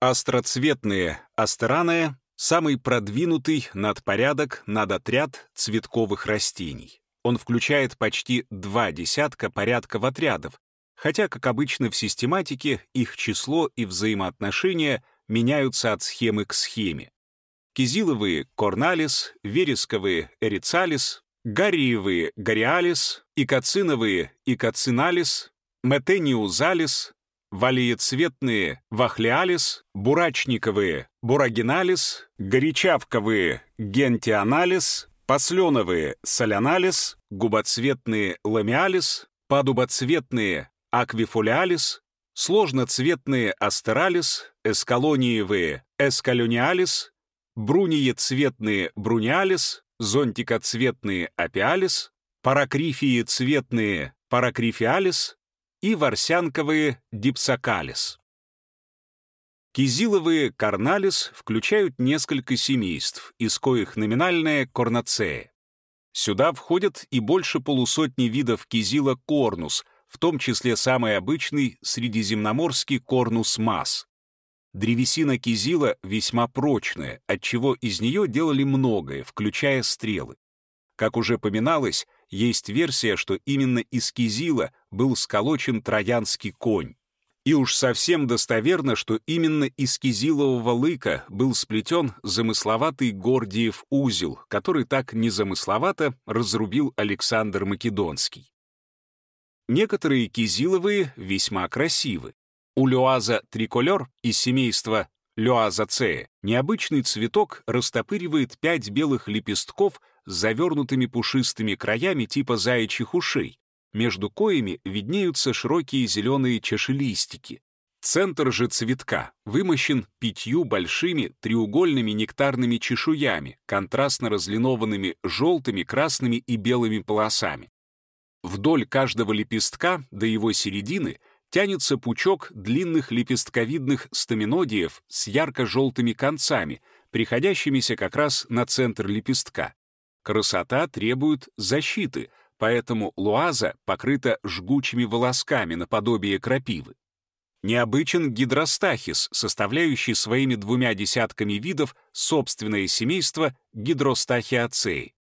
Остроцветные астераная — самый продвинутый надпорядок, надотряд цветковых растений. Он включает почти два десятка порядков отрядов, хотя, как обычно в систематике, их число и взаимоотношения меняются от схемы к схеме. Кизиловые — корналис, вересковые — эрицалис, гариевые — гориалис, икоциновые — икоциналис, Metteniusales, валиецветные — Vahliales, бурачниковые — Boraginales, горячавковые — Gentianales, пасленовые — Solanales, губоцветные — Lamiales, падубоцветные — Aquifoliales, сложноцветные — Asterales, эскалониевые — Escalloniales, бруниецветные — Bruniales, зонтикоцветные — Apiales, паракрифии цветные — паракрифиалис и ворсянковые — дипсокалис. Кизиловые карналис включают несколько семейств, из коих номинальная корнацея. Сюда входят и больше полусотни видов кизила корнус, в том числе самый обычный средиземноморский корнус мас. Древесина кизила весьма прочная, отчего из нее делали многое, включая стрелы. Как уже поминалось, есть версия, что именно из кизила был сколочен троянский конь. И уж совсем достоверно, что именно из кизилового лыка был сплетен замысловатый Гордиев узел, который так незамысловато разрубил Александр Македонский. Некоторые кизиловые весьма красивы. У лёаза триколер из семейства лёазацея необычный цветок растопыривает пять белых лепестков с завернутыми пушистыми краями типа заячьих ушей, между коями виднеются широкие зеленые чашелистики. Центр же цветка вымощен пятью большими треугольными нектарными чешуями, контрастно разлинованными желтыми, красными и белыми полосами. Вдоль каждого лепестка до его середины тянется пучок длинных лепестковидных стаминодиев с ярко-желтыми концами, приходящимися как раз на центр лепестка. Красота требует защиты, поэтому луаза покрыта жгучими волосками наподобие крапивы. Необычен гидростахис, составляющий своими двумя десятками видов собственное семейство гидростахиацеи.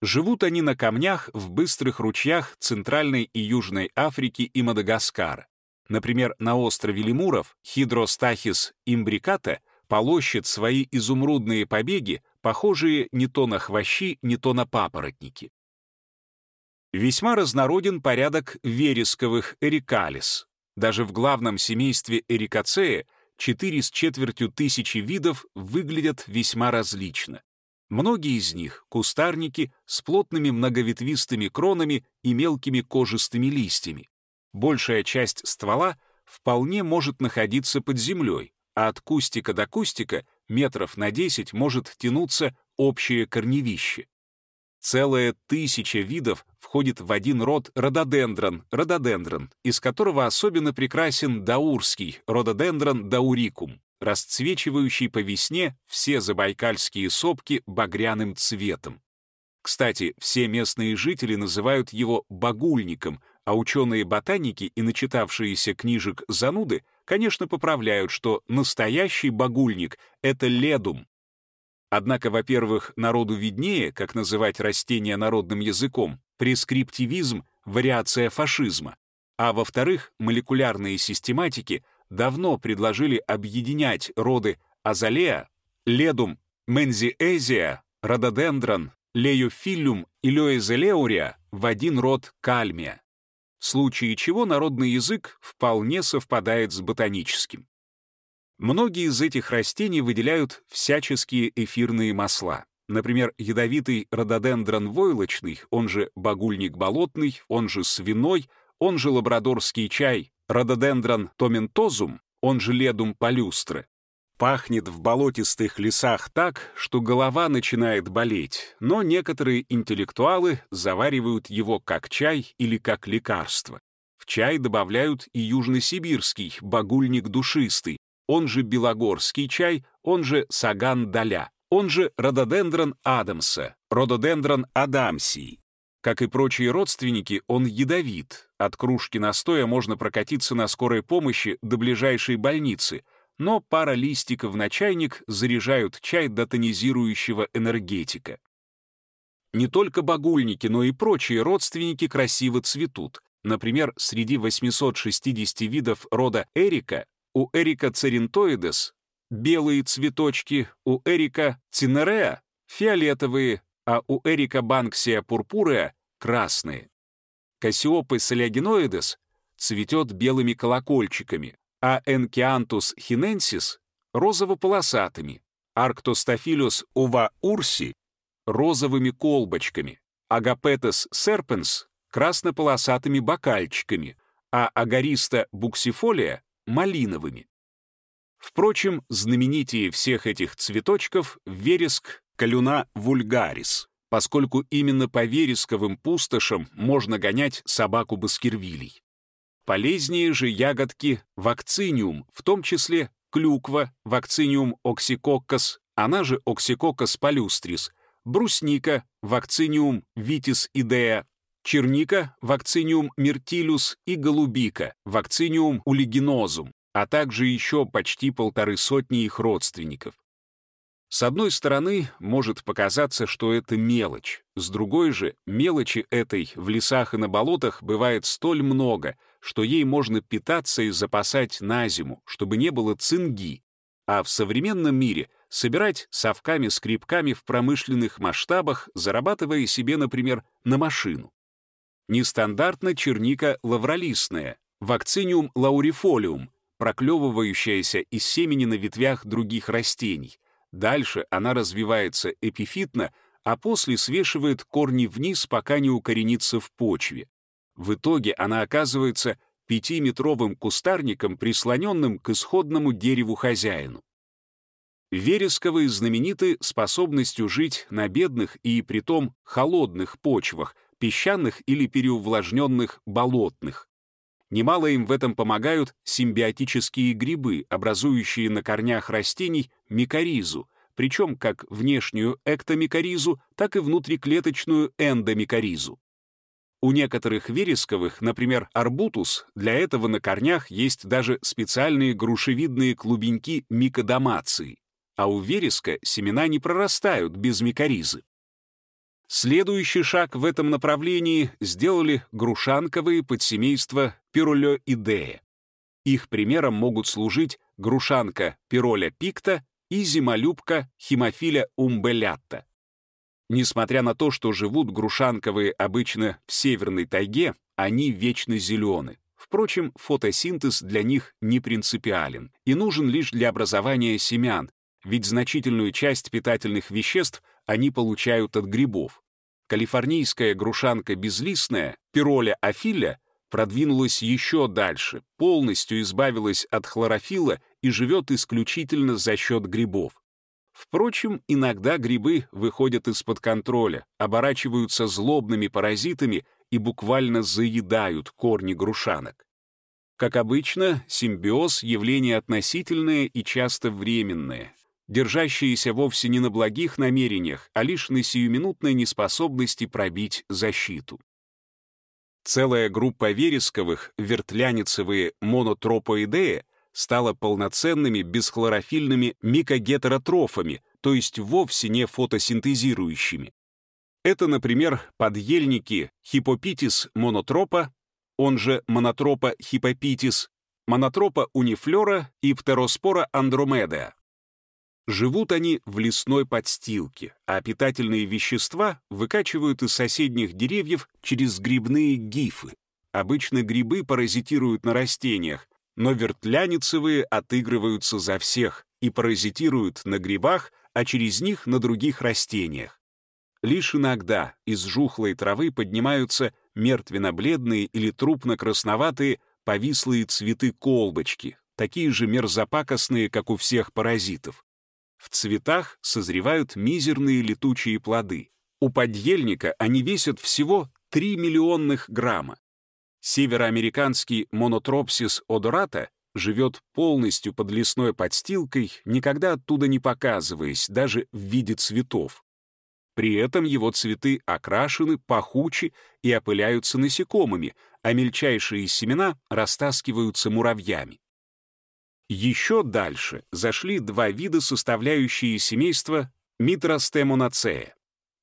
Живут они на камнях в быстрых ручьях Центральной и Южной Африки и Мадагаскара. Например, на острове Лемуров хидростахис имбриката полощет свои изумрудные побеги, похожие не то на хвощи, не то на папоротники. Весьма разнороден порядок вересковых эрикалис. Даже в главном семействе эрикацея 4 с четвертью тысячи видов выглядят весьма различно. Многие из них — кустарники с плотными многоветвистыми кронами и мелкими кожистыми листьями. Большая часть ствола вполне может находиться под землей, а от кустика до кустика метров на 10 может тянуться общее корневище. Целая тысяча видов входит в один род рододендрон, рододендрон, из которого особенно прекрасен даурский, рододендрон даурикум, расцвечивающий по весне все забайкальские сопки багряным цветом. Кстати, все местные жители называют его багульником, а ученые-ботаники и начитавшиеся книжек зануды, конечно, поправляют, что настоящий багульник — это ледум, Однако, во-первых, народу виднее, как называть растения народным языком, прескриптивизм — вариация фашизма, а во-вторых, молекулярные систематики давно предложили объединять роды азалея, ледум, мензиэзия, рододендрон, леофиллюм и леозелеурия в один род кальмия, в случае чего народный язык вполне совпадает с ботаническим. Многие из этих растений выделяют всяческие эфирные масла. Например, ядовитый рододендрон войлочный, он же багульник болотный, он же свиной, он же лабрадорский чай, рододендрон томентозум, он же ледум палюстре, пахнет в болотистых лесах так, что голова начинает болеть, но некоторые интеллектуалы заваривают его как чай или как лекарство. В чай добавляют и южносибирский багульник душистый, он же белогорский чай, он же саган-даля, он же рододендрон Адамса, рододендрон адамсии. Как и прочие родственники, он ядовит. От кружки настоя можно прокатиться на скорой помощи до ближайшей больницы, но пара листиков на чайник заряжают чай до тонизирующего энергетика. Не только багульники, но и прочие родственники красиво цветут. Например, среди 860 видов рода эрика у эрика церинтоидес белые цветочки, у эрика цинереа фиолетовые, а у эрика банксия пурпуреа красные. Кассиопы солягиноидес цветет белыми колокольчиками, а энкиантус хиненсис — розово-полосатыми, Arctostaphylos uva ursi — розовыми колбочками, Agapetes serpens — краснополосатыми бокальчиками, а Agarista buxifolia — малиновыми. Впрочем, знаменитее всех этих цветочков — вереск Calluna vulgaris, поскольку именно по вересковым пустошам можно гонять собаку Баскервилей. Полезнее же ягодки Vaccinium, в том числе клюква, Vaccinium oxycoccos, она же Oxycoccus palustris, брусника, вакциниум витис идея, черника, вакциниум миртилюс и голубика, вакциниум улигинозум, а также еще почти полторы сотни их родственников. С одной стороны, может показаться, что это мелочь. С другой же, мелочи этой в лесах и на болотах бывает столь много, что ей можно питаться и запасать на зиму, чтобы не было цинги, а в современном мире собирать совками-скребками в промышленных масштабах, зарабатывая себе, например, на машину. Нестандартно черника лавролистная, вакциниум лаурифолиум, проклевывающаяся из семени на ветвях других растений. Дальше она развивается эпифитно, а после свешивает корни вниз, пока не укоренится в почве. В итоге она оказывается пятиметровым кустарником, прислоненным к исходному дереву хозяину. Вересковые знамениты способностью жить на бедных и притом холодных почвах, песчаных или переувлажненных болотных. Немало им в этом помогают симбиотические грибы, образующие на корнях растений микоризу, причем как внешнюю эктомикоризу, так и внутриклеточную эндомикоризу. У некоторых вересковых, например, арбутус, для этого на корнях есть даже специальные грушевидные клубеньки микодомации, а у вереска семена не прорастают без микоризы. Следующий шаг в этом направлении сделали грушанковые подсемейства пиролеидея. Их примером могут служить грушанка пироля пикта и зимолюбка химофиля умбелятта. Несмотря на то, что живут грушанковые обычно в северной тайге, они вечно зелены. Впрочем, фотосинтез для них не принципиален и нужен лишь для образования семян, ведь значительную часть питательных веществ они получают от грибов. Калифорнийская грушанка безлистная, пироля афиля, продвинулась еще дальше, полностью избавилась от хлорофила и живет исключительно за счет грибов. Впрочем, иногда грибы выходят из-под контроля, оборачиваются злобными паразитами и буквально заедают корни грушанок. Как обычно, симбиоз — явление относительное и часто временное, держащееся вовсе не на благих намерениях, а лишь на сиюминутной неспособности пробить защиту. Целая группа вересковых, вертляницевые монотропоидеи стала полноценными бесхлорофильными микогетеротрофами, то есть вовсе не фотосинтезирующими. Это, например, подъельники хипопитис монотропа, он же монотропа хипопитис, монотропа унифлора и птероспора андромедеа. Живут они в лесной подстилке, а питательные вещества выкачивают из соседних деревьев через грибные гифы. Обычно грибы паразитируют на растениях, но вертляницевые отыгрываются за всех и паразитируют на грибах, а через них на других растениях. Лишь иногда из жухлой травы поднимаются мертвенно-бледные или трупно-красноватые повислые цветы-колбочки, такие же мерзопакостные, как у всех паразитов. В цветах созревают мизерные летучие плоды. У подъельника они весят всего 3 миллионных грамма. Североамериканский монотропсис одората живет полностью под лесной подстилкой, никогда оттуда не показываясь, даже в виде цветов. При этом его цветы окрашены, пахучи и опыляются насекомыми, а мельчайшие семена растаскиваются муравьями. Еще дальше зашли два вида, составляющие семейство Митростемонацея.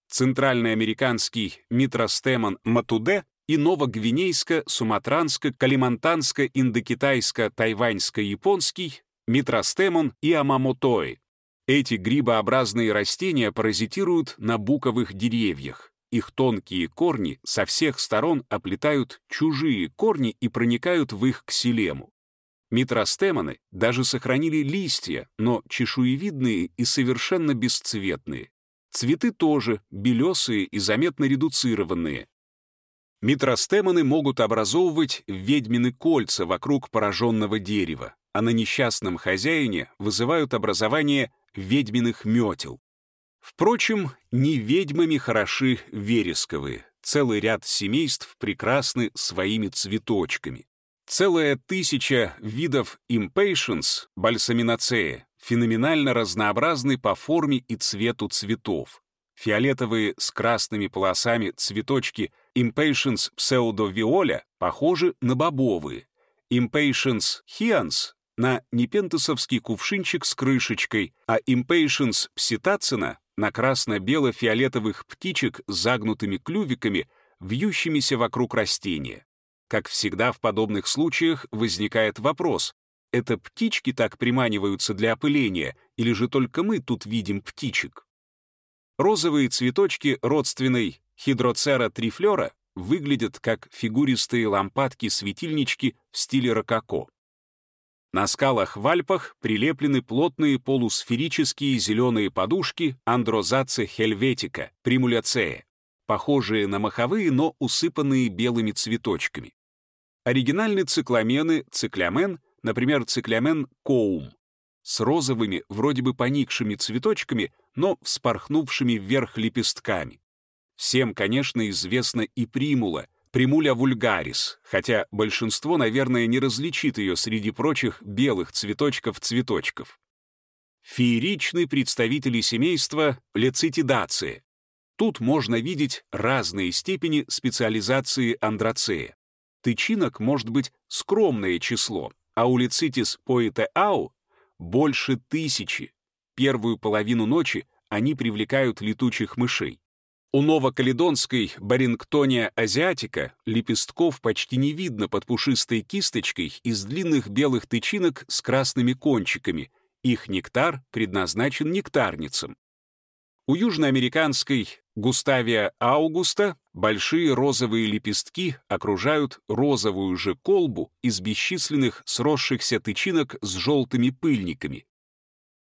Центральноамериканский Митростемон матуде и новогвинейско-суматранско-калимантанско-индокитайско-тайваньско-японский Митростемон и Амамотои. Эти грибообразные растения паразитируют на буковых деревьях. Их тонкие корни со всех сторон оплетают чужие корни и проникают в их ксилему. Митростемоны даже сохранили листья, но чешуевидные и совершенно бесцветные. Цветы тоже белесые и заметно редуцированные. Митростемоны могут образовывать ведьмины кольца вокруг пораженного дерева, а на несчастном хозяине вызывают образование ведьминых метел. Впрочем, не ведьмами хороши вересковые. Целый ряд семейств прекрасны своими цветочками. Целая тысяча видов impatiens, бальсаминацея, феноменально разнообразны по форме и цвету цветов. Фиолетовые с красными полосами цветочки impatiens pseudoviola похожи на бобовые. Impatiens hians на непентусовский кувшинчик с крышечкой, а Impatiens psitacina на красно-бело-фиолетовых птичек с загнутыми клювиками, вьющимися вокруг растения. Как всегда в подобных случаях возникает вопрос, это птички так приманиваются для опыления, или же только мы тут видим птичек? Розовые цветочки родственной хидроцера трифлера выглядят как фигуристые лампадки-светильнички в стиле рококо. На скалах в Альпах прилеплены плотные полусферические зеленые подушки андрозаце хельветика, примуляцея, похожие на маховые, но усыпанные белыми цветочками. Оригинальны цикламены, циклямен, например, циклямен коум, с розовыми, вроде бы поникшими цветочками, но вспорхнувшими вверх лепестками. Всем, конечно, известна и примула, примуля вульгарис, хотя большинство, наверное, не различит ее среди прочих белых цветочков-цветочков. Фееричны представители семейства лецитидации. Тут можно видеть разные степени специализации андроцея. Тычинок может быть скромное число, а у лецитис поэтеау больше тысячи. Первую половину ночи они привлекают летучих мышей. У новокаледонской Барингтония азиатика лепестков почти не видно под пушистой кисточкой из длинных белых тычинок с красными кончиками. Их нектар предназначен нектарницам. У южноамериканской Густавия аугуста большие розовые лепестки окружают розовую же колбу из бесчисленных сросшихся тычинок с желтыми пыльниками.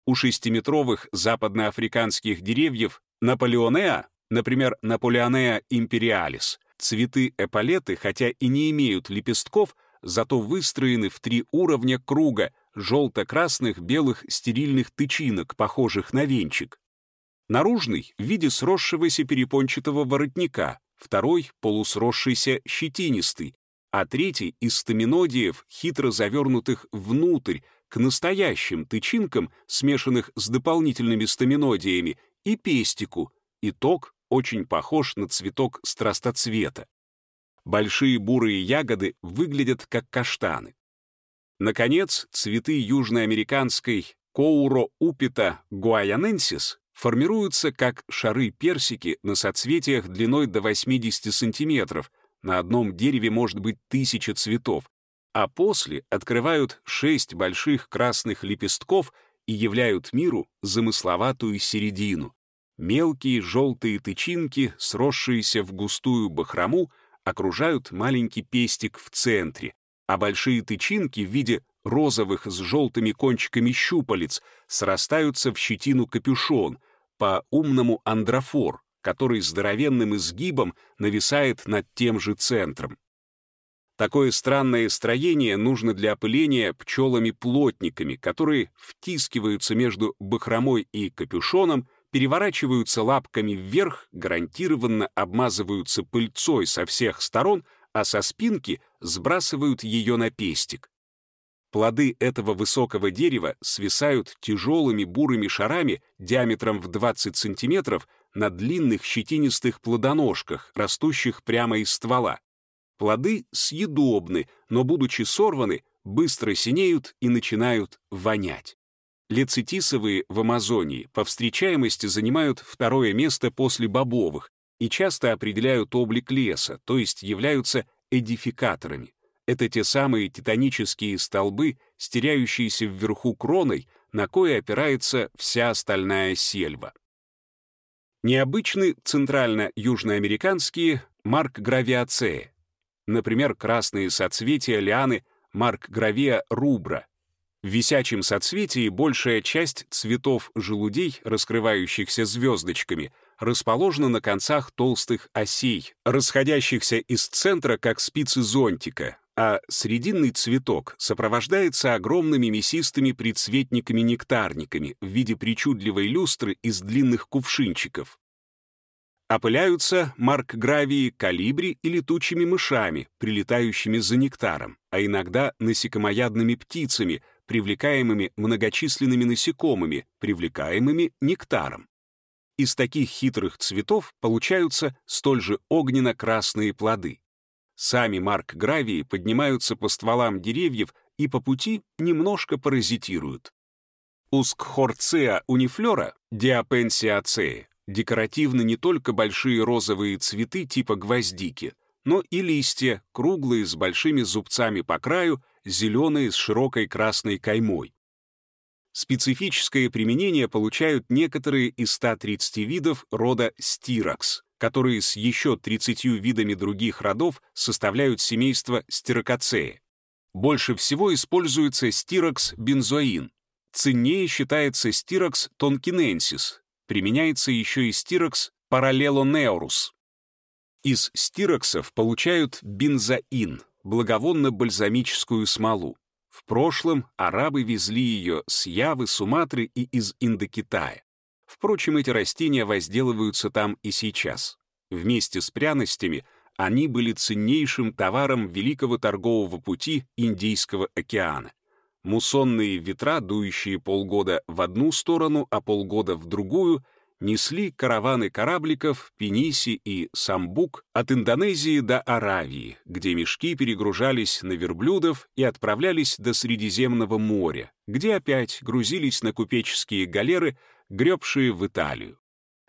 У шестиметровых западноафриканских деревьев Наполеонеа Например, Наполеонеа империалис. Цветы эполеты, хотя и не имеют лепестков, зато выстроены в три уровня круга желто-красных белых стерильных тычинок, похожих на венчик. Наружный — в виде сросшегося перепончатого воротника, второй — полусросшийся щетинистый, а третий — из стаминодиев, хитро завернутых внутрь, к настоящим тычинкам, смешанных с дополнительными стаминодиями, и пестику. Итог очень похож на цветок страстоцвета. Большие бурые ягоды выглядят как каштаны. Наконец, цветы южноамериканской коуро упита гуаяненсис формируются как шары-персики на соцветиях длиной до 80 сантиметров, на одном дереве может быть тысяча цветов, а после открывают шесть больших красных лепестков и являют миру замысловатую середину. Мелкие желтые тычинки, сросшиеся в густую бахрому, окружают маленький пестик в центре, а большие тычинки в виде розовых с желтыми кончиками щупалец срастаются в щетину капюшон, по-умному андрофор, который здоровенным изгибом нависает над тем же центром. Такое странное строение нужно для опыления пчелами-плотниками, которые втискиваются между бахромой и капюшоном переворачиваются лапками вверх, гарантированно обмазываются пыльцой со всех сторон, а со спинки сбрасывают ее на пестик. Плоды этого высокого дерева свисают тяжелыми бурыми шарами диаметром в 20 сантиметров на длинных щетинистых плодоножках, растущих прямо из ствола. Плоды съедобны, но, будучи сорваны, быстро синеют и начинают вонять. Лецитисовые в Амазонии по встречаемости занимают второе место после бобовых и часто определяют облик леса, то есть являются эдификаторами. Это те самые титанические столбы, стеряющиеся вверху кроной, на кое опирается вся остальная сельва. Необычны центрально-южноамериканские марк-гравиацеи, например, красные соцветия лианы марк-гравия рубра. В висячем соцветии большая часть цветов желудей, раскрывающихся звездочками, расположена на концах толстых осей, расходящихся из центра, как спицы зонтика, а срединный цветок сопровождается огромными мясистыми прицветниками-нектарниками в виде причудливой люстры из длинных кувшинчиков. Опыляются маркгравии калибри и летучими мышами, прилетающими за нектаром, а иногда насекомоядными птицами, привлекаемыми многочисленными насекомыми, привлекаемыми нектаром. Из таких хитрых цветов получаются столь же огненно-красные плоды. Сами марк-гравии поднимаются по стволам деревьев и по пути немножко паразитируют. Ускхорцеа унифлора, диапенсиацея, декоративны не только большие розовые цветы типа гвоздики, но и листья, круглые с большими зубцами по краю, зеленые с широкой красной каймой. Специфическое применение получают некоторые из 130 видов рода стирокс, которые с еще 30 видами других родов составляют семейство стирокоцеи. Больше всего используется стирокс бензоин. Ценнее считается стирокс тонкиненсис. Применяется еще и стирокс параллелонеурус. Из стироксов получают бензоин, благовонно-бальзамическую смолу. В прошлом арабы везли ее с Явы, Суматры и из Индокитая. Впрочем, эти растения возделываются там и сейчас. Вместе с пряностями они были ценнейшим товаром великого торгового пути Индийского океана. Муссонные ветра, дующие полгода в одну сторону, а полгода в другую, несли караваны корабликов Пениси и Самбук от Индонезии до Аравии, где мешки перегружались на верблюдов и отправлялись до Средиземного моря, где опять грузились на купеческие галеры, гребшие в Италию.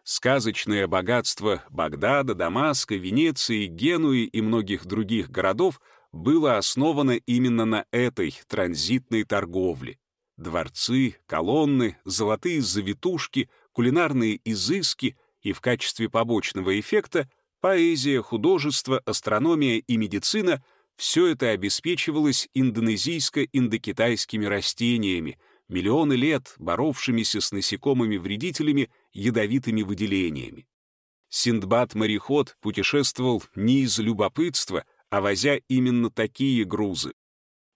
Сказочное богатство Багдада, Дамаска, Венеции, Генуи и многих других городов было основано именно на этой транзитной торговле. Дворцы, колонны, золотые завитушки — кулинарные изыски и в качестве побочного эффекта поэзия, художество, астрономия и медицина — все это обеспечивалось индонезийско-индокитайскими растениями, миллионы лет боровшимися с насекомыми-вредителями ядовитыми выделениями. Синдбад-мореход путешествовал не из любопытства, а возя именно такие грузы.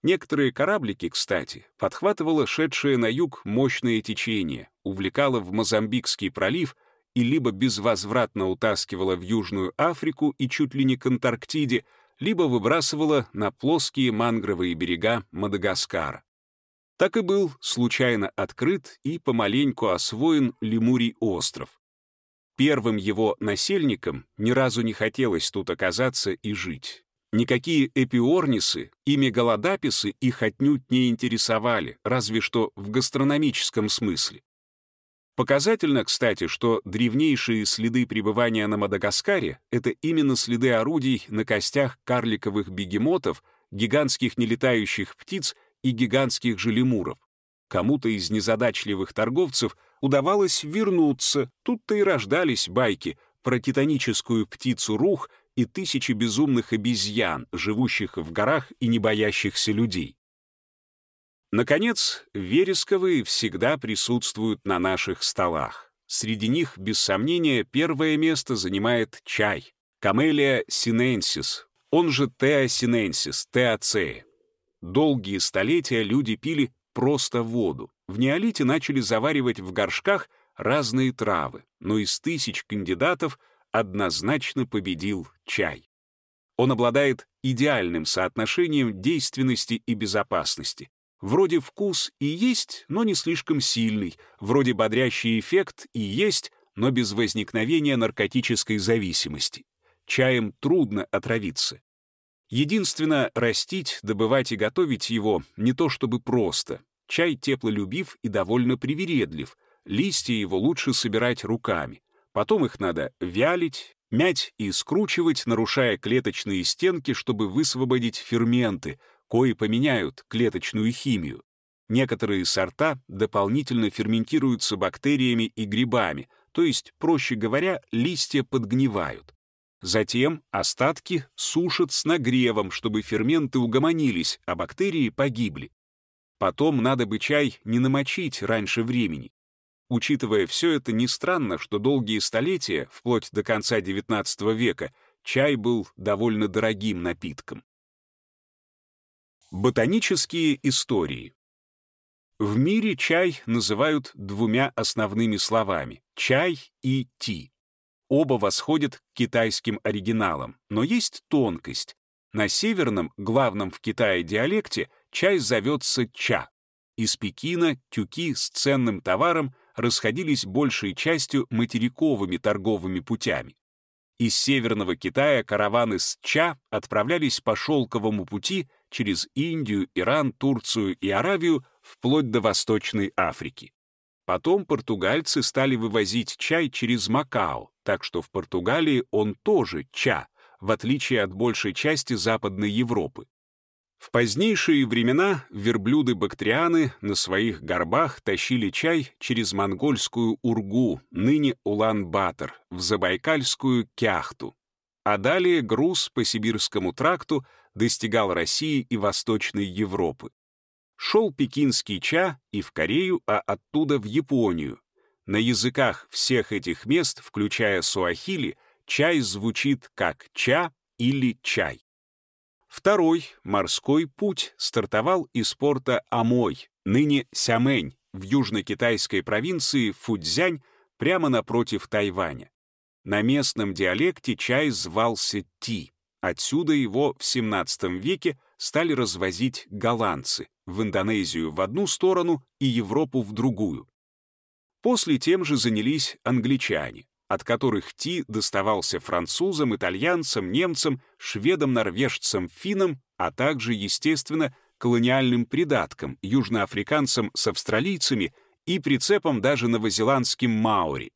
Некоторые кораблики, кстати, подхватывало шедшее на юг мощное течение, увлекало в Мозамбикский пролив и либо безвозвратно утаскивало в Южную Африку и чуть ли не к Антарктиде, либо выбрасывало на плоские мангровые берега Мадагаскара. Так и был случайно открыт и помаленьку освоен Лемурий остров. Первым его насельникам ни разу не хотелось тут оказаться и жить. Никакие эпиорнисы и мегалодаписы их отнюдь не интересовали, разве что в гастрономическом смысле. Показательно, кстати, что древнейшие следы пребывания на Мадагаскаре — это именно следы орудий на костях карликовых бегемотов, гигантских нелетающих птиц и гигантских же лемуров. Кому-то из незадачливых торговцев удавалось вернуться, тут-то и рождались байки про титаническую птицу рух и тысячи безумных обезьян, живущих в горах и не боящихся людей. Наконец, вересковые всегда присутствуют на наших столах. Среди них, без сомнения, первое место занимает чай. Камелия синенсис, он же Теа синенсис, теацея. Долгие столетия люди пили просто воду. В неолите начали заваривать в горшках разные травы, но из тысяч кандидатов однозначно победил чай. Он обладает идеальным соотношением действенности и безопасности. Вроде вкус и есть, но не слишком сильный, вроде бодрящий эффект и есть, но без возникновения наркотической зависимости. Чаем трудно отравиться. Единственно, растить, добывать и готовить его не то чтобы просто. Чай теплолюбив и довольно привередлив. Листья его лучше собирать руками. Потом их надо вялить, мять и скручивать, нарушая клеточные стенки, чтобы высвободить ферменты, кои поменяют клеточную химию. Некоторые сорта дополнительно ферментируются бактериями и грибами, то есть, проще говоря, листья подгнивают. Затем остатки сушат с нагревом, чтобы ферменты угомонились, а бактерии погибли. Потом надо бы чай не намочить раньше времени. Учитывая все это, не странно, что долгие столетия, вплоть до конца XIX века, чай был довольно дорогим напитком. Ботанические истории В мире чай называют двумя основными словами — чай и ти. Оба восходят к китайским оригиналам, но есть тонкость. На северном, главном в Китае диалекте, чай зовется ча. Из Пекина тюки с ценным товаром расходились большей частью материковыми торговыми путями. Из северного Китая караваны с ча отправлялись по шелковому пути через Индию, Иран, Турцию и Аравию вплоть до Восточной Африки. Потом португальцы стали вывозить чай через Макао, так что в Португалии он тоже ча, в отличие от большей части Западной Европы. В позднейшие времена верблюды-бактрианы на своих горбах тащили чай через монгольскую Ургу, ныне Улан-Батор, в Забайкальскую Кяхту. А далее груз по Сибирскому тракту достигал России и Восточной Европы шел пекинский ча и в Корею, а оттуда в Японию. На языках всех этих мест, включая суахили, чай звучит как ча или чай. Второй морской путь стартовал из порта Амой, ныне Сямэнь, в южно-китайской провинции Фудзянь, прямо напротив Тайваня. На местном диалекте чай звался Ти. Отсюда его в XVII веке стали развозить голландцы в Индонезию в одну сторону и Европу в другую. После тем же занялись англичане, от которых Ти доставался французам, итальянцам, немцам, шведам, норвежцам, финнам, а также, естественно, колониальным придаткам, южноафриканцам с австралийцами и прицепом даже новозеландским маори.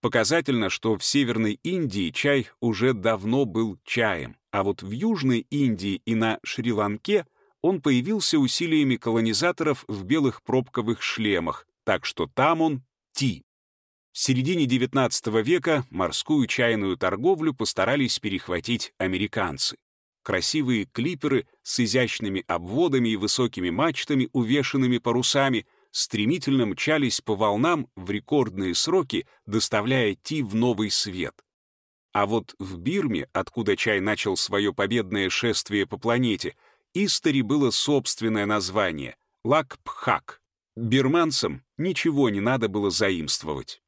Показательно, что в Северной Индии чай уже давно был чаем, а вот в Южной Индии и на Шри-Ланке он появился усилиями колонизаторов в белых пробковых шлемах, так что там он ти. В середине XIX века морскую чайную торговлю постарались перехватить американцы. Красивые клиперы с изящными обводами и высокими мачтами, увешанными парусами, стремительно мчались по волнам в рекордные сроки, доставляя Ти в новый свет. А вот в Бирме, откуда чай начал свое победное шествие по планете, Истори было собственное название — Лакпхак. Бирманцам ничего не надо было заимствовать.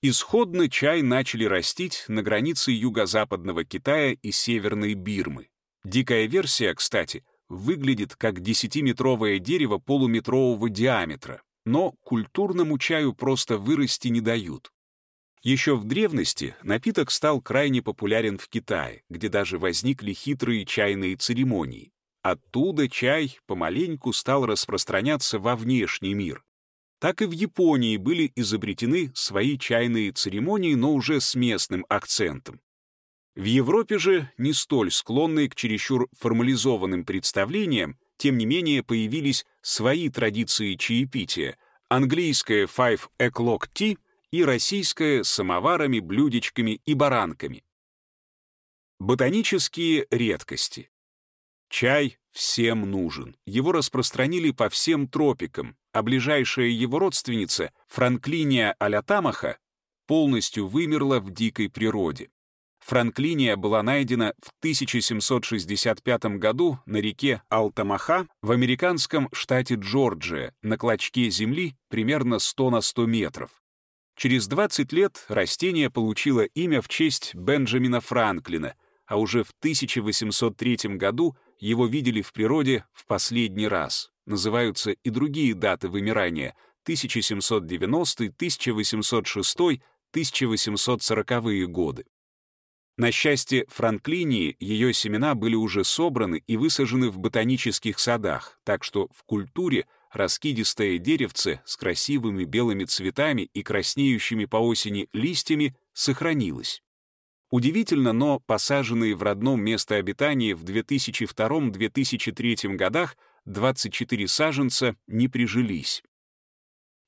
Исходно чай начали растить на границе юго-западного Китая и Северной Бирмы. Дикая версия, кстати, выглядит как десятиметровое дерево полуметрового диаметра, но культурному чаю просто вырасти не дают. Еще в древности напиток стал крайне популярен в Китае, где даже возникли хитрые чайные церемонии. Оттуда чай помаленьку стал распространяться во внешний мир. Так и в Японии были изобретены свои чайные церемонии, но уже с местным акцентом. В Европе же, не столь склонные к чересчур формализованным представлениям, тем не менее появились свои традиции чаепития, английское Five O'Clock Tea и российское с самоварами, блюдечками и баранками. Ботанические редкости. Чай всем нужен. Его распространили по всем тропикам, а ближайшая его родственница, Франклиния алятамаха, полностью вымерла в дикой природе. Франклиния была найдена в 1765 году на реке Алтамаха в американском штате Джорджия на клочке земли примерно 100 на 100 метров. Через 20 лет растение получило имя в честь Бенджамина Франклина, а уже в 1803 году его видели в природе в последний раз. Называются и другие даты вымирания — 1790, 1806, 1840 годы. На счастье Франклинии ее семена были уже собраны и высажены в ботанических садах, так что в культуре раскидистое деревце с красивыми белыми цветами и краснеющими по осени листьями сохранилось. Удивительно, но посаженные в родном место обитания в 2002-2003 годах 24 саженца не прижились.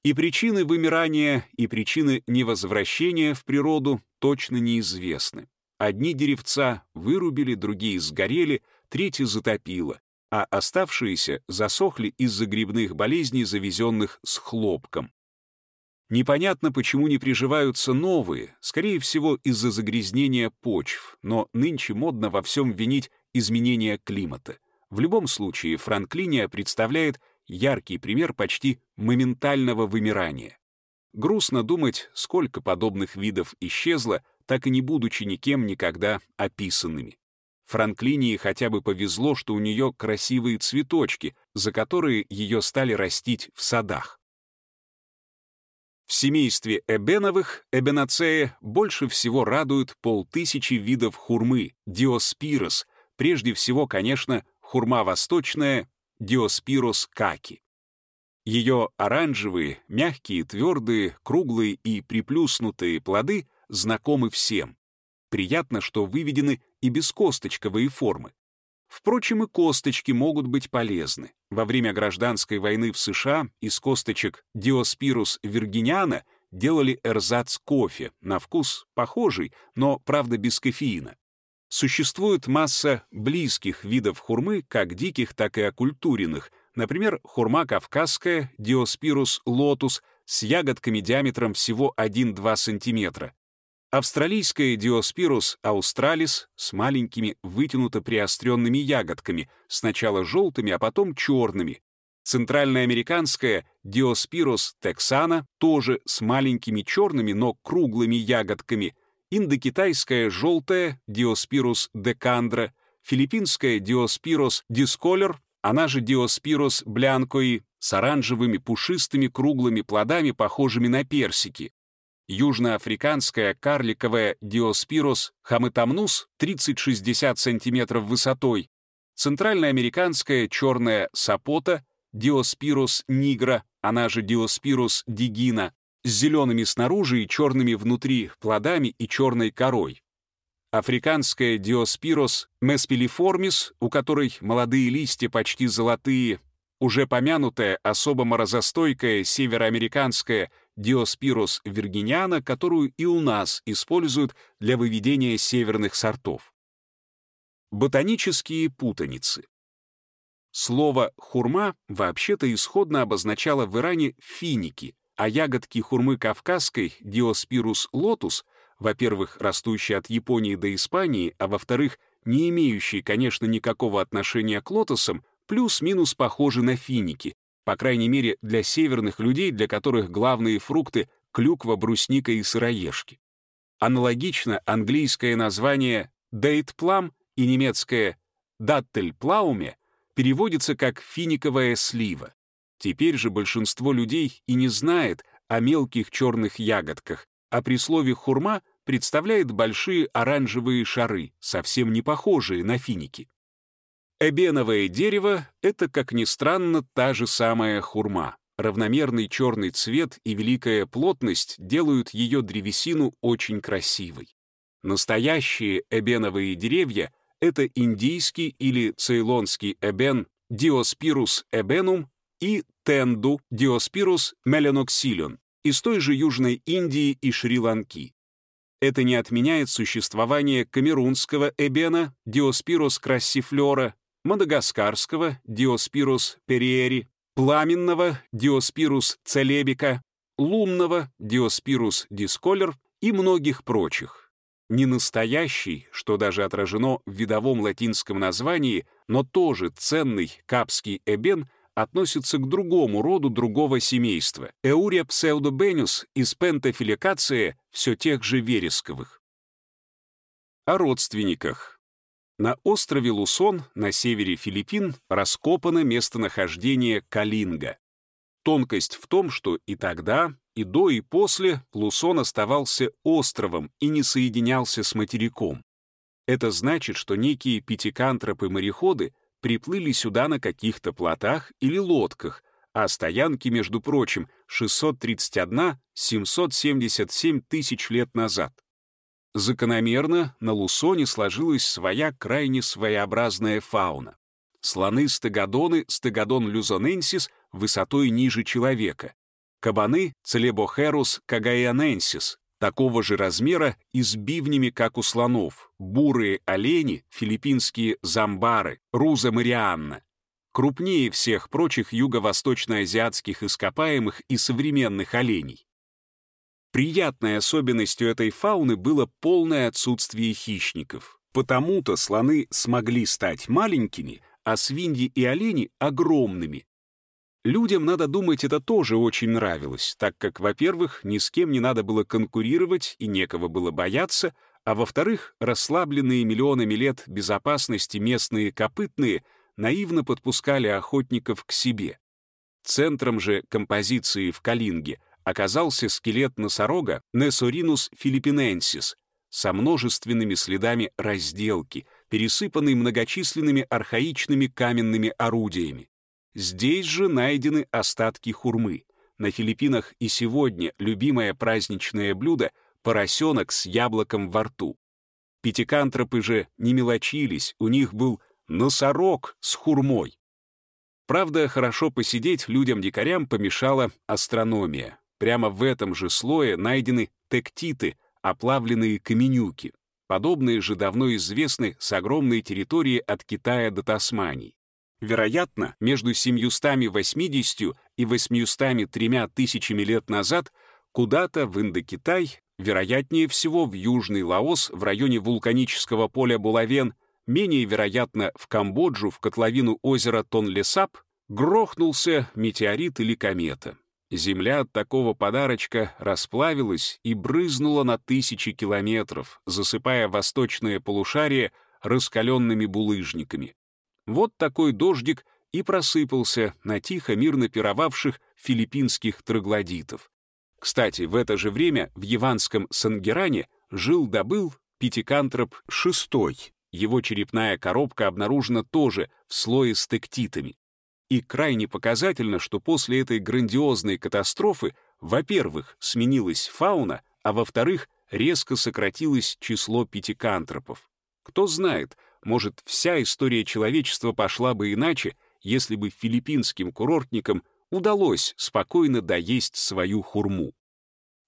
И причины вымирания, и причины невозвращения в природу точно неизвестны. Одни деревца вырубили, другие сгорели, третьи затопило, а оставшиеся засохли из-за грибных болезней, завезенных с хлопком. Непонятно, почему не приживаются новые, скорее всего, из-за загрязнения почв, но нынче модно во всем винить изменение климата. В любом случае, Франклиния представляет яркий пример почти моментального вымирания. Грустно думать, сколько подобных видов исчезло, так и не будучи никем никогда описанными. Франклинии хотя бы повезло, что у нее красивые цветочки, за которые ее стали растить в садах. В семействе эбеновых, эбенацея, больше всего радуют полтысячи видов хурмы, диоспирос, прежде всего, конечно, хурма восточная, диоспирос каки. Ее оранжевые, мягкие, твердые, круглые и приплюснутые плоды — знакомы всем. Приятно, что выведены и бескосточковые формы. Впрочем, и косточки могут быть полезны. Во время гражданской войны в США из косточек Diospirus virginiana делали эрзац кофе, на вкус похожий, но, правда, без кофеина. Существует масса близких видов хурмы, как диких, так и окультуренных. Например, хурма кавказская Diospirus lotus с ягодками диаметром всего 1-2 см. Австралийская Diospirus australis с маленькими вытянуто приостренными ягодками, сначала желтыми, а потом черными. Центральноамериканская Diospirus texana тоже с маленькими черными, но круглыми ягодками. Индокитайская желтая Diospirus decandra, филиппинская Diospirus discolor, она же Diospirus blancoi, с оранжевыми пушистыми круглыми плодами, похожими на персики южноафриканская карликовая диоспирус хаметамнус 30-60 см высотой, центральноамериканская черная сапота диоспирус нигра, она же диоспирус дигина, с зелеными снаружи и черными внутри плодами и черной корой. Африканская диоспирус меспилиформис, у которой молодые листья почти золотые, уже помянутая особо морозостойкая североамериканская Diospirus virginiana, которую и у нас используют для выведения северных сортов. Ботанические путаницы. Слово «хурма» вообще-то исходно обозначало в Иране финики, а ягодки хурмы кавказской Diospirus lotus, во-первых, растущие от Японии до Испании, а во-вторых, не имеющие, конечно, никакого отношения к лотосам, плюс-минус похожи на финики, по крайней мере, для северных людей, для которых главные фрукты — клюква, брусника и сыроежки. Аналогично английское название «date plum» и немецкое «dattelplaume» переводится как «финиковая слива». Теперь же большинство людей и не знает о мелких черных ягодках, а при слове «хурма» представляет большие оранжевые шары, совсем не похожие на финики. Эбеновое дерево — это, как ни странно, та же самая хурма. Равномерный черный цвет и великая плотность делают ее древесину очень красивой. Настоящие эбеновые деревья — это индийский или цейлонский эбен Diospirus ebenum и тенду Diospirus melanoxylon из той же Южной Индии и Шри-Ланки. Это не отменяет существование камерунского эбена Diospirus crassiflora мадагаскарского Диоспирус периери, пламенного Диоспирус целебика, лунного Диоспирус дисколер и многих прочих. Не настоящий, что даже отражено в видовом латинском названии, но тоже ценный капский эбен относится к другому роду другого семейства — Эурия псевдобенюс из пентафиликации все тех же вересковых. О родственниках. На острове Лусон на севере Филиппин раскопано местонахождение Калинга. Тонкость в том, что и тогда, и до, и после Лусон оставался островом и не соединялся с материком. Это значит, что некие пятикантропы-мореходы приплыли сюда на каких-то плотах или лодках, а стоянки, между прочим, 631-777 тысяч лет назад. Закономерно на Лусоне сложилась своя крайне своеобразная фауна. Слоны-стегодоны, стегодон люзоненсис, высотой ниже человека. Кабаны, целебохерус кагаяненсис, такого же размера и с бивнями, как у слонов. Бурые олени, филиппинские замбары, руза марианна. Крупнее всех прочих юго-восточноазиатских ископаемых и современных оленей. Приятной особенностью этой фауны было полное отсутствие хищников. Потому-то слоны смогли стать маленькими, а свиньи и олени — огромными. Людям, надо думать, это тоже очень нравилось, так как, во-первых, ни с кем не надо было конкурировать и некого было бояться, а во-вторых, расслабленные миллионами лет безопасности местные копытные наивно подпускали охотников к себе. Центром же композиции в Калинге — оказался скелет носорога Несоринус филиппиненсис со множественными следами разделки, пересыпанный многочисленными архаичными каменными орудиями. Здесь же найдены остатки хурмы. На Филиппинах и сегодня любимое праздничное блюдо — поросенок с яблоком во рту. Пятикантропы же не мелочились, у них был носорог с хурмой. Правда, хорошо посидеть людям-дикарям помешала астрономия. Прямо в этом же слое найдены тектиты, оплавленные каменюки. Подобные же давно известны с огромной территории от Китая до Тасмании. Вероятно, между 780 и 803 тысячами лет назад куда-то в Индокитай, вероятнее всего в Южный Лаос в районе вулканического поля Булавен, менее вероятно в Камбоджу в котловину озера Тонлесап, грохнулся метеорит или комета. Земля от такого подарочка расплавилась и брызнула на тысячи километров, засыпая восточное полушарие раскаленными булыжниками. Вот такой дождик и просыпался на тихо мирно пировавших филиппинских троглодитов. Кстати, в это же время в яванском Сангеране жил-добыл пятикантроп шестой. Его черепная коробка обнаружена тоже в слое с тектитами. И крайне показательно, что после этой грандиозной катастрофы, во-первых, сменилась фауна, а во-вторых, резко сократилось число пятикантропов. Кто знает, может, вся история человечества пошла бы иначе, если бы филиппинским курортникам удалось спокойно доесть свою хурму.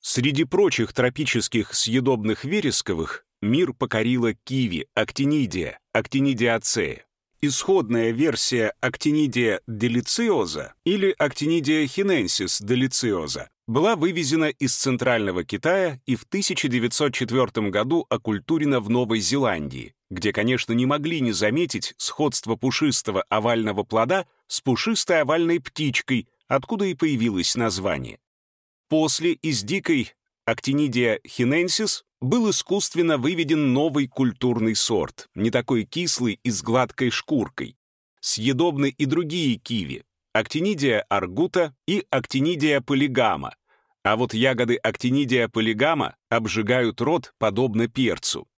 Среди прочих тропических съедобных вересковых мир покорила киви, актинидия, актинидиацея исходная версия Actinidia deliciosa или Actinidia hinensis deliciosa была вывезена из Центрального Китая и в 1904 году окультурена в Новой Зеландии, где, конечно, не могли не заметить сходство пушистого овального плода с пушистой овальной птичкой, откуда и появилось название. После из дикой Actinidia hinensis был искусственно выведен новый культурный сорт, не такой кислый и с гладкой шкуркой. Съедобны и другие киви — актинидия аргута и актинидия полигама. А вот ягоды актинидия полигама обжигают рот подобно перцу.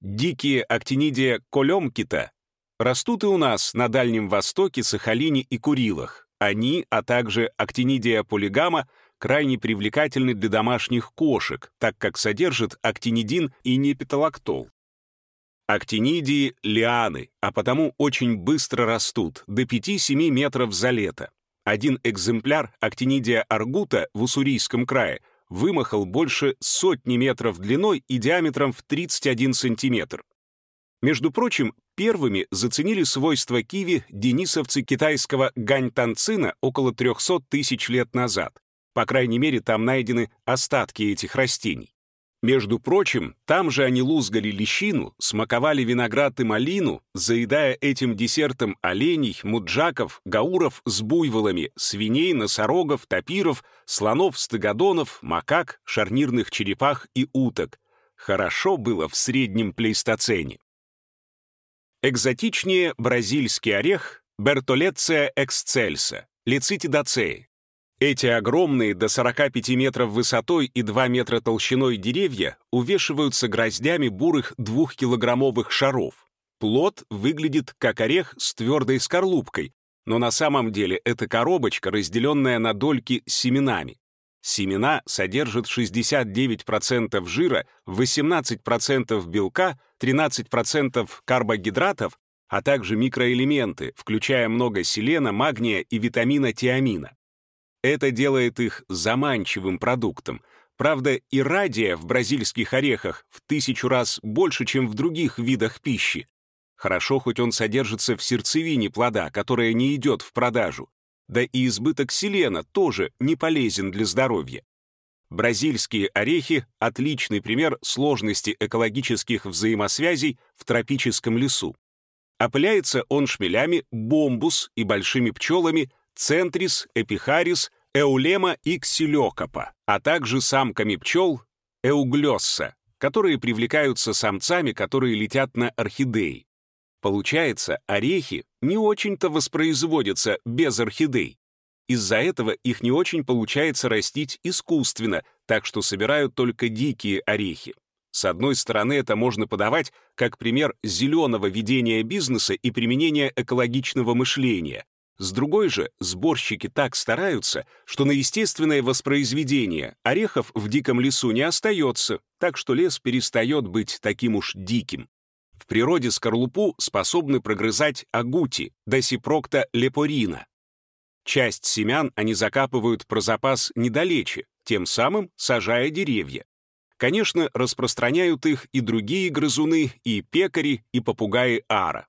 Дикие актинидия колемкита растут и у нас на Дальнем Востоке, Сахалине и Курилах. Они, а также актинидия полигама — крайне привлекательны для домашних кошек, так как содержит актинидин и непиталактол. Актинидии — лианы, а потому очень быстро растут, до 5-7 метров за лето. Один экземпляр актинидия аргута в Уссурийском крае вымахал больше сотни метров длиной и диаметром в 31 сантиметр. Между прочим, первыми заценили свойства киви денисовцы китайского ганьтанцина около 300 тысяч лет назад. По крайней мере, там найдены остатки этих растений. Между прочим, там же они лузгали лещину, смаковали виноград и малину, заедая этим десертом оленей, муджаков, гауров с буйволами, свиней, носорогов, тапиров, слонов, стегодонов, макак, шарнирных черепах и уток. Хорошо было в среднем плейстоцене. Экзотичнее бразильский орех Бертолеция эксцельса, лецитидацеи, Эти огромные до 45 метров высотой и 2 метра толщиной деревья увешиваются гроздями бурых двухкилограммовых шаров. Плод выглядит как орех с твердой скорлупкой, но на самом деле это коробочка, разделенная на дольки семенами. Семена содержат 69% жира, 18% белка, 13% карбогидратов, а также микроэлементы, включая много селена, магния и витамина тиамина. Это делает их заманчивым продуктом. Правда, и радия в бразильских орехах в тысячу раз больше, чем в других видах пищи. Хорошо, хоть он содержится в сердцевине плода, которая не идет в продажу. Да и избыток селена тоже не полезен для здоровья. Бразильские орехи — отличный пример сложности экологических взаимосвязей в тропическом лесу. Опыляется он шмелями бомбус и большими пчелами центрис, эпихарис, эулема и ксилёкопа, а также самками пчел эуглёсса, которые привлекаются самцами, которые летят на орхидеи. Получается, орехи не очень-то воспроизводятся без орхидей. Из-за этого их не очень получается растить искусственно, так что собирают только дикие орехи. С одной стороны, это можно подавать как пример зеленого ведения бизнеса и применения экологичного мышления. С другой же, сборщики так стараются, что на естественное воспроизведение орехов в диком лесу не остается, так что лес перестает быть таким уж диким. В природе скорлупу способны прогрызать агути, досипрокта лепорина. Часть семян они закапывают про запас недалече, тем самым сажая деревья. Конечно, распространяют их и другие грызуны, и пекари, и попугаи ара.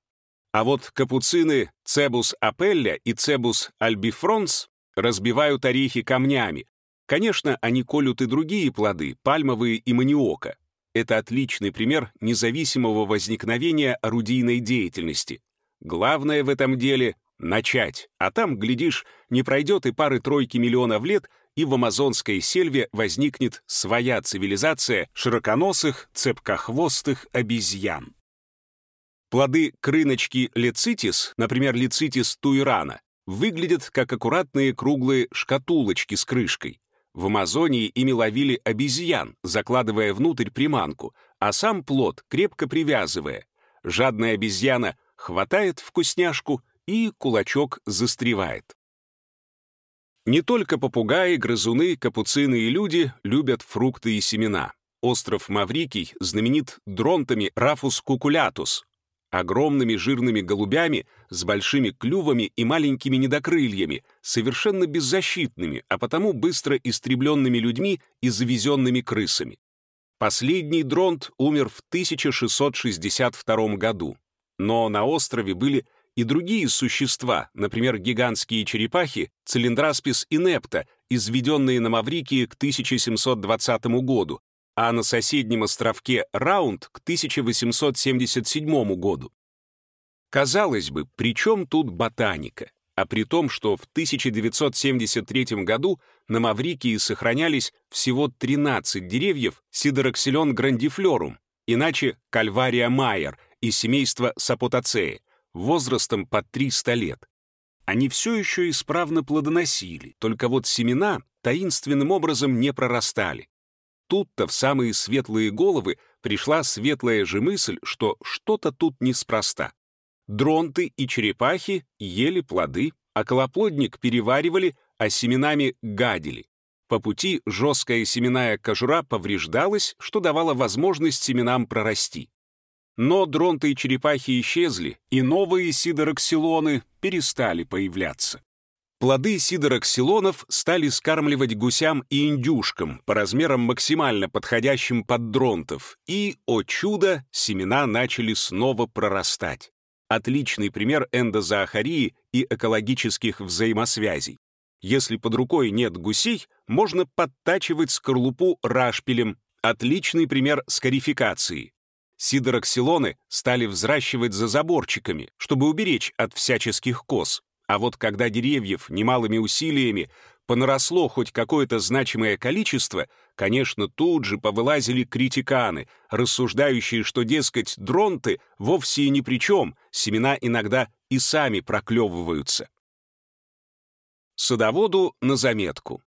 А вот капуцины Цебус апелля и Цебус альбифронс разбивают орехи камнями. Конечно, они колют и другие плоды, пальмовые и маниока. Это отличный пример независимого возникновения орудийной деятельности. Главное в этом деле — начать, а там, глядишь, не пройдет и пары-тройки миллионов лет, и в амазонской сельве возникнет своя цивилизация широконосых, цепкохвостых обезьян. Плоды крыночки лецитис, например, лецитис туирана, выглядят как аккуратные круглые шкатулочки с крышкой. В Амазонии ими ловили обезьян, закладывая внутрь приманку, а сам плод крепко привязывая. Жадная обезьяна хватает вкусняшку, и кулачок застревает. Не только попугаи, грызуны, капуцины и люди любят фрукты и семена. Остров Маврикий знаменит дронтами Рафус кукулятус, огромными жирными голубями с большими клювами и маленькими недокрыльями, совершенно беззащитными, а потому быстро истребленными людьми и завезенными крысами. Последний дронт умер в 1662 году. Но на острове были и другие существа, например, гигантские черепахи Цилиндраспис инепта, изведенные на Маврикии к 1720 году, а на соседнем островке Раунд к 1877 году. Казалось бы, при чем тут ботаника? А при том, что в 1973 году на Маврикии сохранялись всего 13 деревьев Сидороксилен грандифлорум, иначе Кальвария майер из семейства Сапотацеи, возрастом под 300 лет. Они все еще исправно плодоносили, только вот семена таинственным образом не прорастали. Тут-то в самые светлые головы пришла светлая же мысль, что что-то тут неспроста. Дронты и черепахи ели плоды, а колоплодник переваривали, а семенами гадили. По пути жесткая семенная кожура повреждалась, что давало возможность семенам прорасти. Но дронты и черепахи исчезли, и новые сидороксилоны перестали появляться. Плоды сидороксилонов стали скармливать гусям и индюшкам по размерам максимально подходящим под дронтов, и, о чудо, семена начали снова прорастать. Отличный пример эндозоохории и экологических взаимосвязей. Если под рукой нет гусей, можно подтачивать скорлупу рашпилем. Отличный пример скарификации. Сидороксилоны стали взращивать за заборчиками, чтобы уберечь от всяческих коз. А вот когда деревьев немалыми усилиями понаросло хоть какое-то значимое количество, конечно, тут же повылазили критиканы, рассуждающие, что, дескать, дронты вовсе и ни при чем, семена иногда и сами проклевываются. Садоводу на заметку.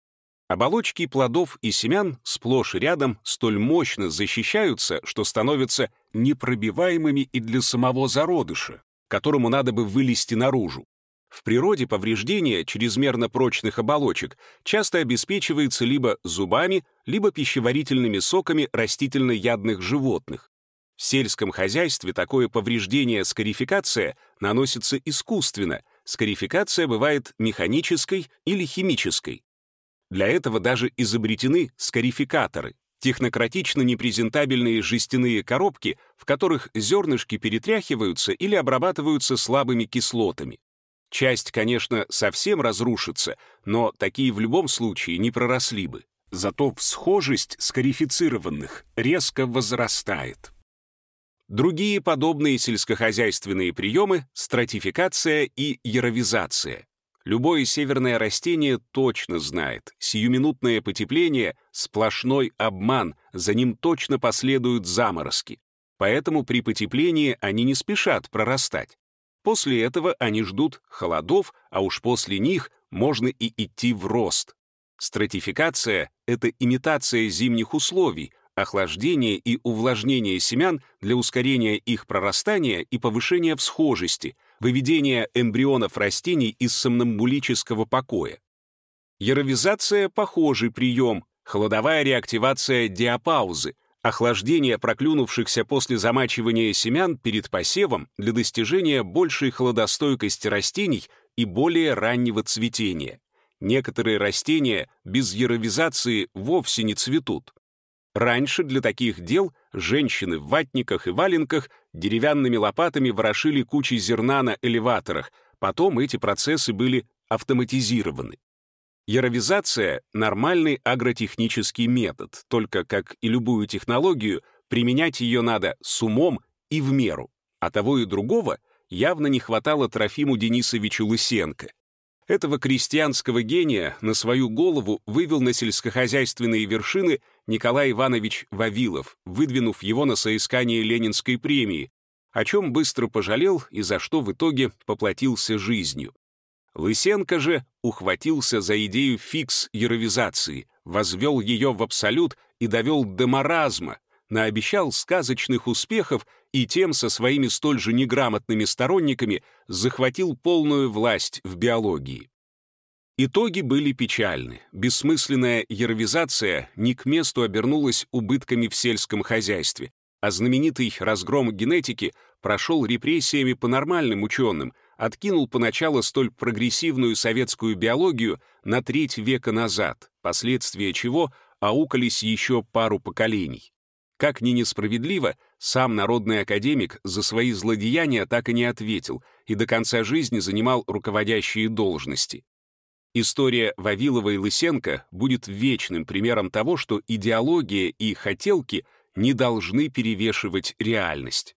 Оболочки плодов и семян сплошь и рядом столь мощно защищаются, что становятся непробиваемыми и для самого зародыша, которому надо бы вылезти наружу. В природе повреждение чрезмерно прочных оболочек часто обеспечивается либо зубами, либо пищеварительными соками растительноядных животных. В сельском хозяйстве такое повреждение скарификация наносится искусственно, скарификация бывает механической или химической. Для этого даже изобретены скарификаторы, технократично непрезентабельные жестяные коробки, в которых зернышки перетряхиваются или обрабатываются слабыми кислотами. Часть, конечно, совсем разрушится, но такие в любом случае не проросли бы. Зато всхожесть скарифицированных резко возрастает. Другие подобные сельскохозяйственные приемы — стратификация и яровизация. Любое северное растение точно знает, сиюминутное потепление — сплошной обман, за ним точно последуют заморозки. Поэтому при потеплении они не спешат прорастать. После этого они ждут холодов, а уж после них можно и идти в рост. Стратификация — это имитация зимних условий, охлаждение и увлажнение семян для ускорения их прорастания и повышения всхожести, выведения эмбрионов растений из сомнамбулического покоя. Яровизация — похожий прием, холодовая реактивация диапаузы, охлаждение проклюнувшихся после замачивания семян перед посевом для достижения большей холодостойкости растений и более раннего цветения. Некоторые растения без яровизации вовсе не цветут. Раньше для таких дел женщины в ватниках и валенках деревянными лопатами ворошили кучи зерна на элеваторах, потом эти процессы были автоматизированы. Яровизация — нормальный агротехнический метод, только, как и любую технологию, применять ее надо с умом и в меру. А того и другого явно не хватало Трофиму Денисовичу Лысенко. Этого крестьянского гения на свою голову вывел на сельскохозяйственные вершины Николай Иванович Вавилов, выдвинув его на соискание Ленинской премии, о чем быстро пожалел и за что в итоге поплатился жизнью. Лысенко же ухватился за идею фикс-яровизации, возвел ее в абсолют и довел до маразма, наобещал сказочных успехов и тем со своими столь же неграмотными сторонниками захватил полную власть в биологии. Итоги были печальны. Бессмысленная яровизация не к месту обернулась убытками в сельском хозяйстве, а знаменитый разгром генетики прошел репрессиями по нормальным ученым, откинул поначалу столь прогрессивную советскую биологию на треть века назад, последствия чего аукались еще пару поколений. Как ни несправедливо, сам народный академик за свои злодеяния так и не ответил и до конца жизни занимал руководящие должности. История Вавилова и Лысенко будет вечным примером того, что идеология и хотелки не должны перевешивать реальность.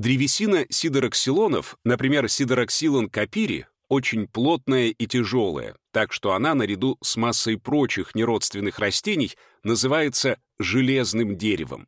Древесина сидороксилонов, например, сидороксилон капири, очень плотная и тяжелая, так что она, наряду с массой прочих неродственных растений, называется железным деревом.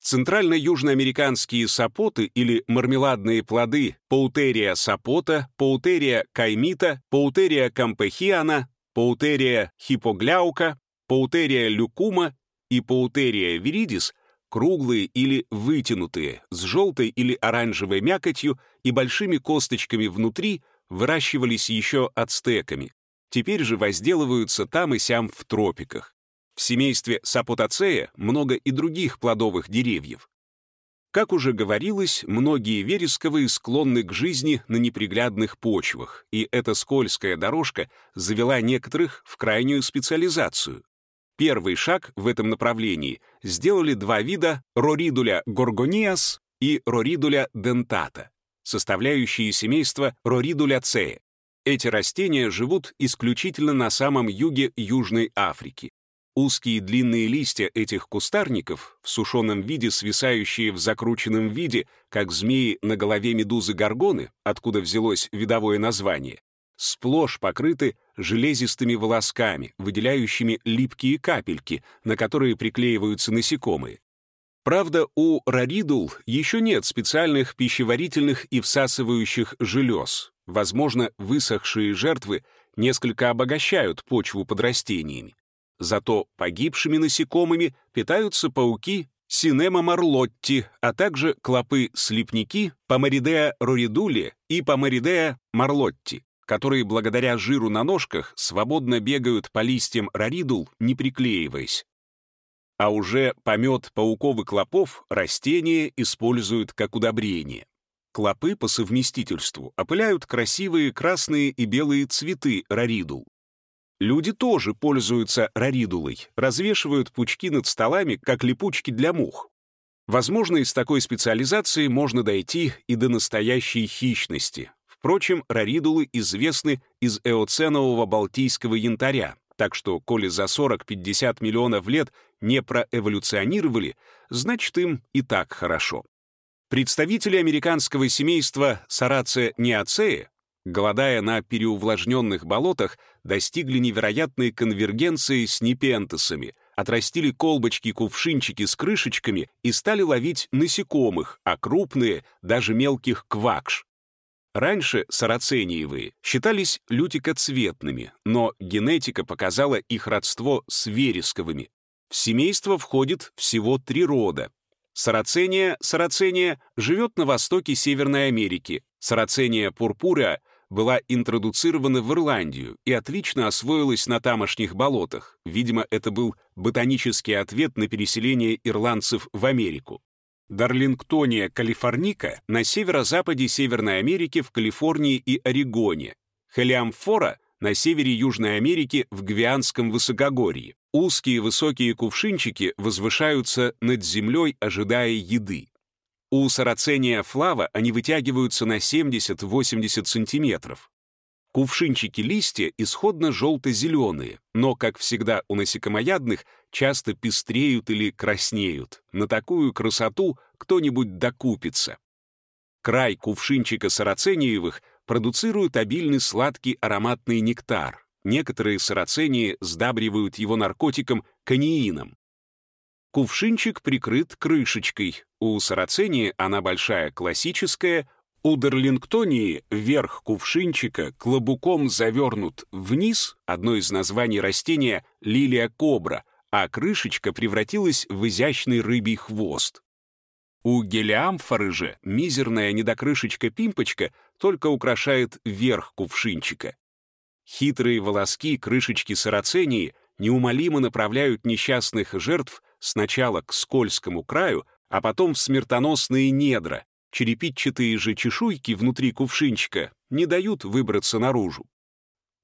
Центрально-южноамериканские сапоты или мармеладные плоды Паутерия сапота, Паутерия каймита, Паутерия кампехиана, Паутерия хипогляука, Паутерия люкума и Паутерия виридис круглые или вытянутые, с желтой или оранжевой мякотью и большими косточками внутри, выращивались еще ацтеками. Теперь же возделываются там и сям в тропиках. В семействе сапотацея много и других плодовых деревьев. Как уже говорилось, многие вересковые склонны к жизни на неприглядных почвах, и эта скользкая дорожка завела некоторых в крайнюю специализацию. Первый шаг в этом направлении сделали два вида роридуля горгониас и роридуля дентата, составляющие семейство роридуляцея. Эти растения живут исключительно на самом юге Южной Африки. Узкие длинные листья этих кустарников, в сушеном виде свисающие в закрученном виде, как змеи на голове медузы горгоны, откуда взялось видовое название, сплошь покрыты железистыми волосками, выделяющими липкие капельки, на которые приклеиваются насекомые. Правда, у раридул еще нет специальных пищеварительных и всасывающих желез. Возможно, высохшие жертвы несколько обогащают почву под растениями. Зато погибшими насекомыми питаются пауки Синема марлотти, а также клопы-слепники Помаридеа роридули и Помаридеа марлотти, которые благодаря жиру на ножках свободно бегают по листьям роридул, не приклеиваясь. А уже помет пауков и клопов растения используют как удобрение. Клопы по совместительству опыляют красивые красные и белые цветы роридул. Люди тоже пользуются раридулой, развешивают пучки над столами, как липучки для мух. Возможно, из такой специализации можно дойти и до настоящей хищности. Впрочем, раридулы известны из эоценового балтийского янтаря, так что, коли за 40-50 миллионов лет не проэволюционировали, значит, им и так хорошо. Представители американского семейства Сарация неоцея голодая на переувлажненных болотах, достигли невероятной конвергенции с непентесами, отрастили колбочки-кувшинчики с крышечками и стали ловить насекомых, а крупные — даже мелких квакш. Раньше сарацениевые считались лютикоцветными, но генетика показала их родство с вересковыми. В семейство входит всего три рода. Сарацения сарацения живет на востоке Северной Америки, сарацения пурпура была интродуцирована в Ирландию и отлично освоилась на тамошних болотах. Видимо, это был ботанический ответ на переселение ирландцев в Америку. Дарлингтония калифорника на северо-западе Северной Америки в Калифорнии и Орегоне. Хелиамфора на севере Южной Америки в Гвианском высокогорье. Узкие высокие кувшинчики возвышаются над землей, ожидая еды. У сарацения флава они вытягиваются на 70-80 сантиметров. Кувшинчики листья исходно желто-зеленые, но, как всегда у насекомоядных, часто пестреют или краснеют. На такую красоту кто-нибудь докупится. Край кувшинчика сарацениевых продуцирует обильный сладкий ароматный нектар. Некоторые сарацении сдабривают его наркотиком канеином. Кувшинчик прикрыт крышечкой. У сарацении она большая классическая, у Дерлингтонии верх кувшинчика клобуком завернут вниз, одно из названий растения — лилия кобра, а крышечка превратилась в изящный рыбий хвост. У гелиамфоры же мизерная недокрышечка-пимпочка только украшает верх кувшинчика. Хитрые волоски крышечки сарацении неумолимо направляют несчастных жертв сначала к скользкому краю, а потом в смертоносные недра. Черепичатые же чешуйки внутри кувшинчика не дают выбраться наружу.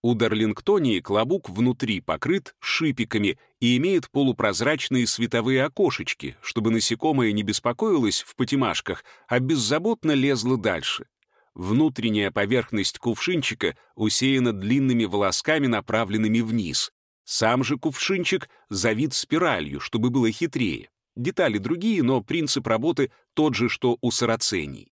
У Дарлингтонии клобук внутри покрыт шипиками и имеет полупрозрачные световые окошечки, чтобы насекомое не беспокоилось в потемашках, а беззаботно лезло дальше. Внутренняя поверхность кувшинчика усеяна длинными волосками, направленными вниз. Сам же кувшинчик завит спиралью, чтобы было хитрее. Детали другие, но принцип работы тот же, что у сарацений.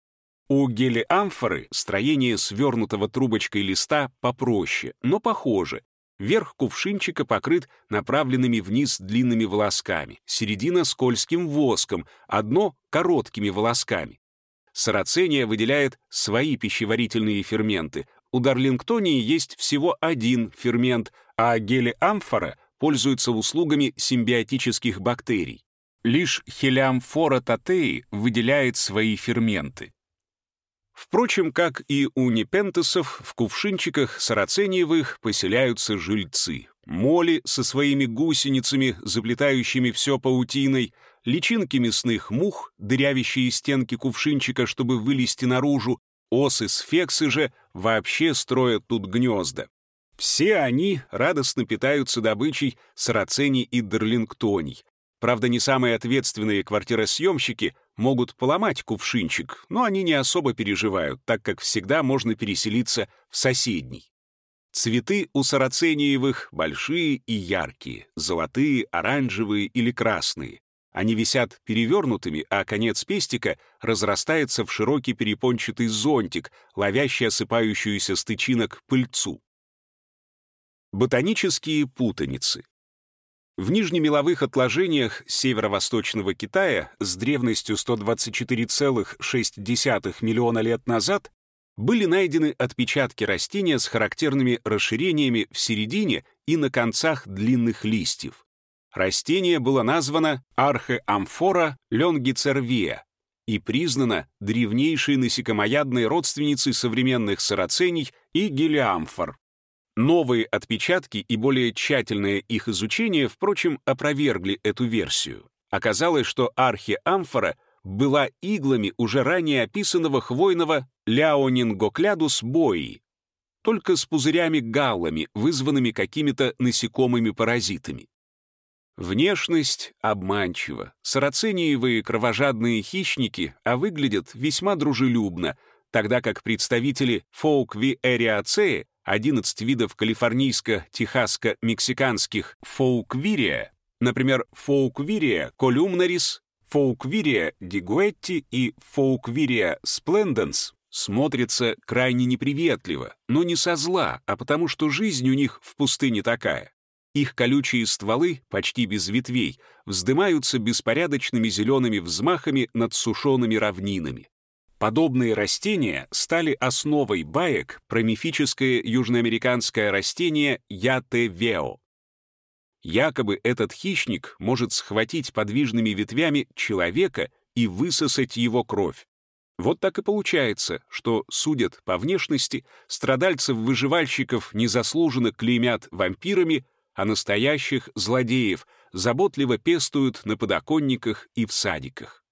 У гелиамфоры строение свернутого трубочкой листа попроще, но похоже. Верх кувшинчика покрыт направленными вниз длинными волосками, середина — скользким воском, одно — короткими волосками. Сарацения выделяет свои пищеварительные ферменты. У Дарлингтонии есть всего один фермент — а гелиамфора пользуется услугами симбиотических бактерий. Лишь хелиамфора татеи выделяет свои ферменты. Впрочем, как и у непентесов, в кувшинчиках сарацениевых поселяются жильцы. Моли со своими гусеницами, заплетающими все паутиной, личинки мясных мух, дырявящие стенки кувшинчика, чтобы вылезти наружу, осы сфексы же вообще строят тут гнезда. Все они радостно питаются добычей сарацений и дерлингтоний. Правда, не самые ответственные квартиросъемщики могут поломать кувшинчик, но они не особо переживают, так как всегда можно переселиться в соседний. Цветы у сарацениевых большие и яркие, золотые, оранжевые или красные. Они висят перевернутыми, а конец пестика разрастается в широкий перепончатый зонтик, ловящий осыпающуюся с тычинок пыльцу. Ботанические путаницы. В нижнемеловых отложениях северо-восточного Китая с древностью 124,6 миллиона лет назад были найдены отпечатки растения с характерными расширениями в середине и на концах длинных листьев. Растение было названо Археамфора лонгицервия и признано древнейшей насекомоядной родственницей современных сарацений и гелиамфор. Новые отпечатки и более тщательное их изучение, впрочем, опровергли эту версию. Оказалось, что археамфора была иглами уже ранее описанного хвойного ляонингоклядус бои, только с пузырями-галлами, вызванными какими-то насекомыми-паразитами. Внешность обманчива. Сарацениевые кровожадные хищники, а выглядят весьма дружелюбно, тогда как представители фоукви эриацеи, 11 видов калифорнийско-техасско-мексиканских фоуквирия, например, фоуквирия колюмнарис, фоуквирия дигуэтти и фоуквирия спленденс, смотрятся крайне неприветливо, но не со зла, а потому что жизнь у них в пустыне такая. Их колючие стволы, почти без ветвей, вздымаются беспорядочными зелеными взмахами над сушеными равнинами. Подобные растения стали основой баек про мифическое южноамериканское растение ятевео. Якобы этот хищник может схватить подвижными ветвями человека и высосать его кровь. Вот так и получается, что судят по внешности, страдальцев-выживальщиков незаслуженно клеймят вампирами, а настоящих злодеев заботливо пестуют на подоконниках и в садиках.